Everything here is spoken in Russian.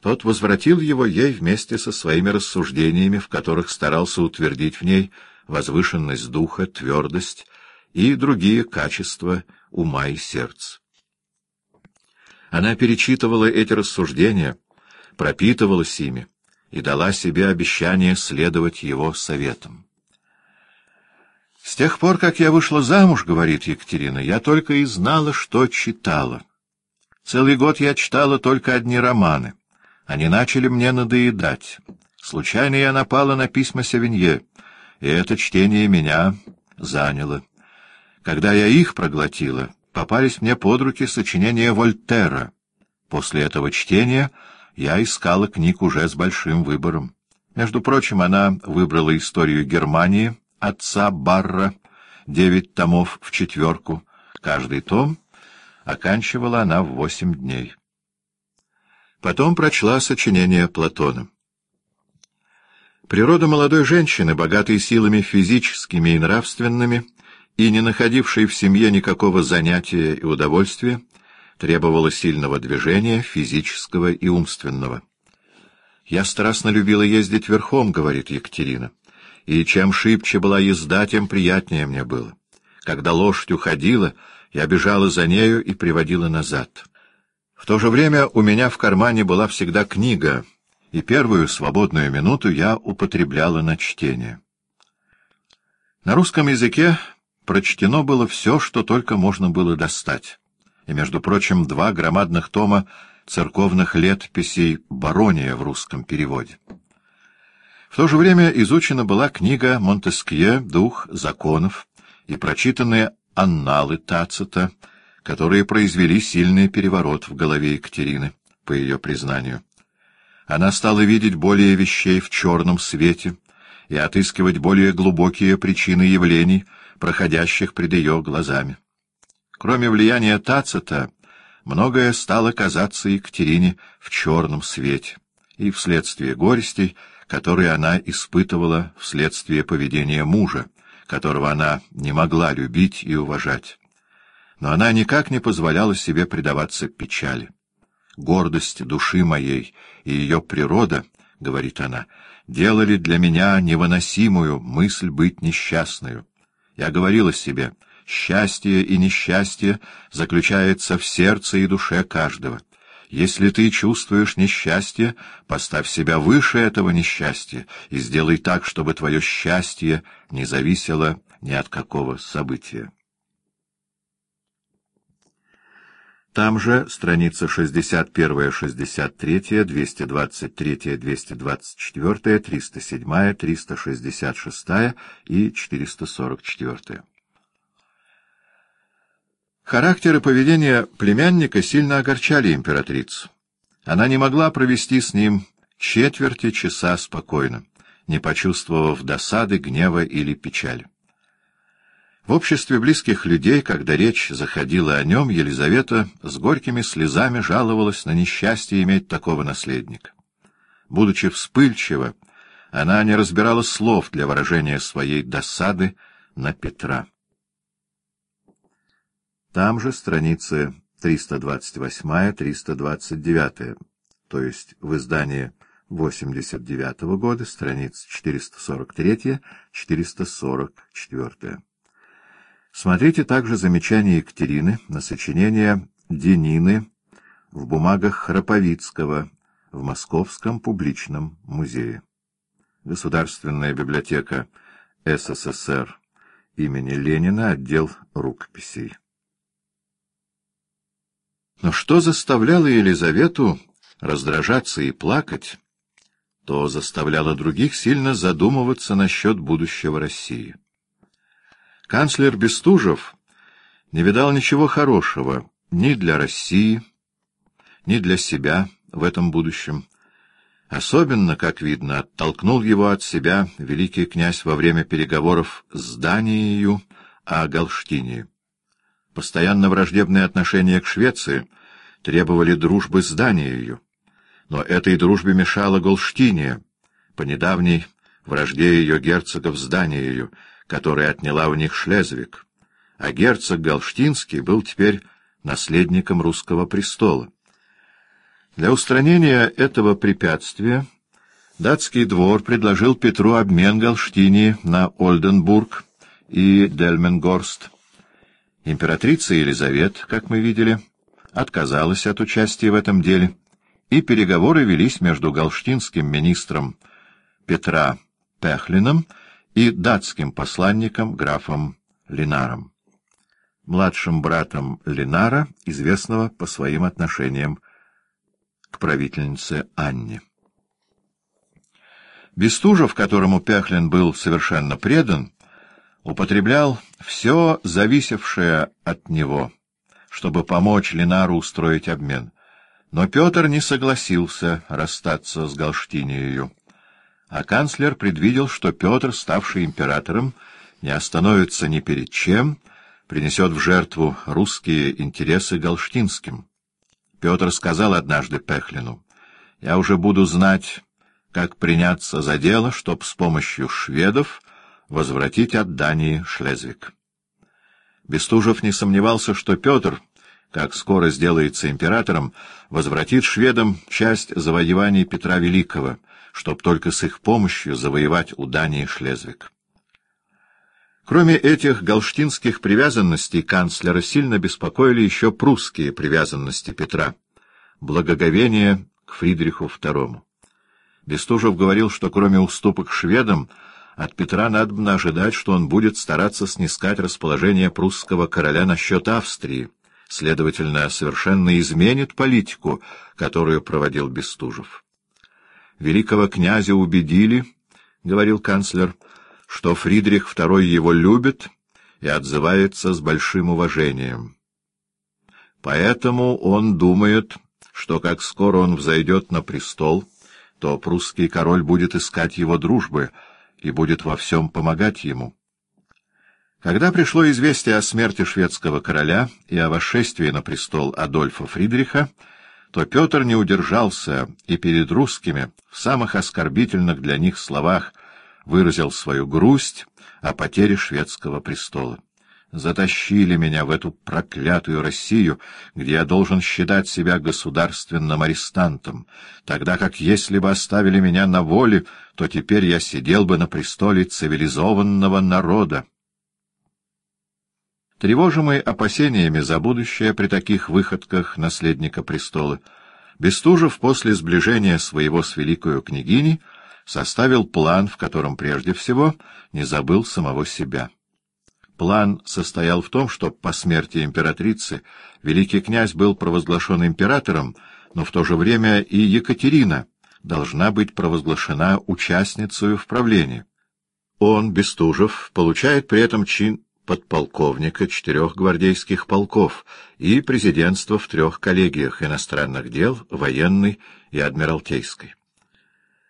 Тот возвратил его ей вместе со своими рассуждениями, в которых старался утвердить в ней возвышенность духа, твердость и другие качества ума и сердца. Она перечитывала эти рассуждения, пропитывалась ими и дала себе обещание следовать его советам. «С тех пор, как я вышла замуж, — говорит Екатерина, — я только и знала, что читала. Целый год я читала только одни романы. Они начали мне надоедать. Случайно я напала на письма Севинье, и это чтение меня заняло. Когда я их проглотила, попались мне под руки сочинения Вольтера. После этого чтения я искала книг уже с большим выбором. Между прочим, она выбрала историю Германии отца Барра, девять томов в четверку. Каждый том оканчивала она в восемь дней. Потом прочла сочинение Платона. Природа молодой женщины, богатой силами физическими и нравственными, и не находившей в семье никакого занятия и удовольствия, требовала сильного движения, физического и умственного. «Я страстно любила ездить верхом», — говорит Екатерина, — «и чем шибче была езда, тем приятнее мне было. Когда лошадь уходила, я бежала за нею и приводила назад. В то же время у меня в кармане была всегда книга, и первую свободную минуту я употребляла на чтение». На русском языке прочтено было все, что только можно было достать и, между прочим, два громадных тома церковных летописей «Барония» в русском переводе. В то же время изучена была книга Монтескье «Дух законов» и прочитанные анналы Тацита, которые произвели сильный переворот в голове Екатерины, по ее признанию. Она стала видеть более вещей в черном свете и отыскивать более глубокие причины явлений, проходящих пред ее глазами. Кроме влияния Тацита, многое стало казаться Екатерине в черном свете, и вследствие горестей, которые она испытывала вследствие поведения мужа, которого она не могла любить и уважать. Но она никак не позволяла себе предаваться печали. «Гордость души моей и ее природа, — говорит она, — делали для меня невыносимую мысль быть несчастную. Я говорила себе — Счастье и несчастье заключается в сердце и душе каждого. Если ты чувствуешь несчастье, поставь себя выше этого несчастья и сделай так, чтобы твое счастье не зависело ни от какого события. Там же страница 61, 63, 223, 224, 307, 366 и 444. Характер и поведение племянника сильно огорчали императрицу. Она не могла провести с ним четверти часа спокойно, не почувствовав досады, гнева или печали. В обществе близких людей, когда речь заходила о нем, Елизавета с горькими слезами жаловалась на несчастье иметь такого наследника. Будучи вспыльчива, она не разбирала слов для выражения своей досады на Петра. Там же страницы 328-329, то есть в издании 89 -го года, страниц 443-444. Смотрите также замечание Екатерины на сочинение Денины в бумагах Храповицкого в Московском публичном музее. Государственная библиотека СССР имени Ленина, отдел рукописей. Но что заставляло Елизавету раздражаться и плакать, то заставляло других сильно задумываться насчет будущего России. Канцлер Бестужев не видал ничего хорошего ни для России, ни для себя в этом будущем. Особенно, как видно, оттолкнул его от себя великий князь во время переговоров с Данией о Галштинии. Постоянно враждебные отношения к Швеции требовали дружбы с Данией, но этой дружбе мешала Голштиния, по недавней вражде ее герцогов с Данией, которая отняла у них Шлезвик, а герцог Галштинский был теперь наследником русского престола. Для устранения этого препятствия датский двор предложил Петру обмен Галштинии на Ольденбург и Дельменгорст. Императрица Елизавета, как мы видели, отказалась от участия в этом деле, и переговоры велись между галштинским министром Петра Пехлином и датским посланником графом Линаром, младшим братом Линара, известного по своим отношениям к правительнице Анне. Бестужев, которому Пяхлин был совершенно предан, употреблял все зависевшее от него, чтобы помочь Ленару устроить обмен. Но Петр не согласился расстаться с Галштинией, а канцлер предвидел, что Петр, ставший императором, не остановится ни перед чем, принесет в жертву русские интересы галштинским. Петр сказал однажды Пехлину, «Я уже буду знать, как приняться за дело, чтоб с помощью шведов возвратить от Дании Шлезвик». Бестужев не сомневался, что Петр, как скоро сделается императором, возвратит шведам часть завоеваний Петра Великого, чтоб только с их помощью завоевать у Дании Шлезвик. Кроме этих галштинских привязанностей канцлера сильно беспокоили еще прусские привязанности Петра, благоговение к Фридриху II. Бестужев говорил, что кроме уступок шведам, от Петра надо ожидать, что он будет стараться снискать расположение прусского короля насчет Австрии, следовательно, совершенно изменит политику, которую проводил Бестужев. «Великого князя убедили, — говорил канцлер, — что Фридрих II его любит и отзывается с большим уважением. Поэтому он думает, что как скоро он взойдет на престол, то прусский король будет искать его дружбы и будет во всем помогать ему. Когда пришло известие о смерти шведского короля и о восшествии на престол Адольфа Фридриха, то Петр не удержался и перед русскими в самых оскорбительных для них словах выразил свою грусть о потере шведского престола. Затащили меня в эту проклятую Россию, где я должен считать себя государственным арестантом, тогда как если бы оставили меня на воле, то теперь я сидел бы на престоле цивилизованного народа. Тревожимый опасениями за будущее при таких выходках наследника престола, Бестужев после сближения своего с великою княгиней составил план, в котором прежде всего не забыл самого себя. План состоял в том, что по смерти императрицы великий князь был провозглашен императором, но в то же время и Екатерина должна быть провозглашена участницей в правлении. Он, Бестужев, получает при этом чин подполковника четырех гвардейских полков и президентство в трех коллегиях иностранных дел, военной и адмиралтейской.